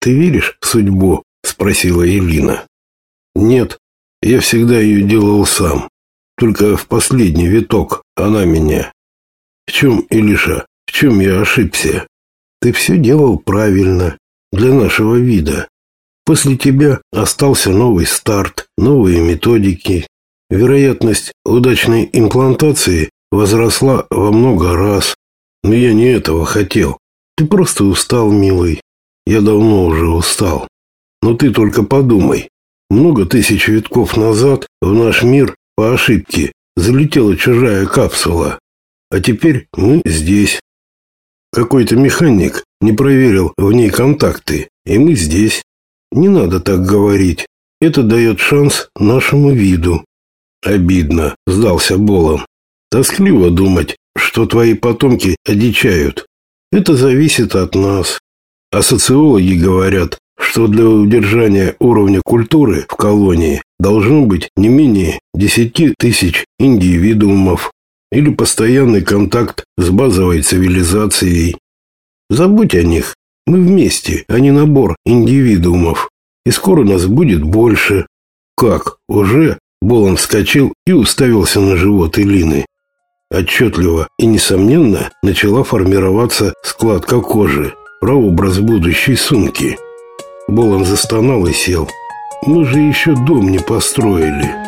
«Ты веришь в судьбу?» – спросила Елина. «Нет, я всегда ее делал сам. Только в последний виток она меня. В чем, Илиша, в чем я ошибся? Ты все делал правильно, для нашего вида. После тебя остался новый старт, новые методики. Вероятность удачной имплантации возросла во много раз. Но я не этого хотел. Ты просто устал, милый. Я давно уже устал. Но ты только подумай. Много тысяч витков назад в наш мир по ошибке залетела чужая капсула. А теперь мы здесь. Какой-то механик не проверил в ней контакты, и мы здесь. Не надо так говорить. Это дает шанс нашему виду. Обидно, сдался Болон. Тоскливо думать, что твои потомки одичают. Это зависит от нас. А социологи говорят, что для удержания уровня культуры в колонии должно быть не менее 10 тысяч индивидуумов или постоянный контакт с базовой цивилизацией. Забудь о них. Мы вместе, а не набор индивидуумов. И скоро нас будет больше. Как? Уже? Болон вскочил и уставился на живот Элины. Отчетливо и несомненно начала формироваться складка кожи, прообраз будущей сумки. Болон застонал и сел. «Мы же еще дом не построили».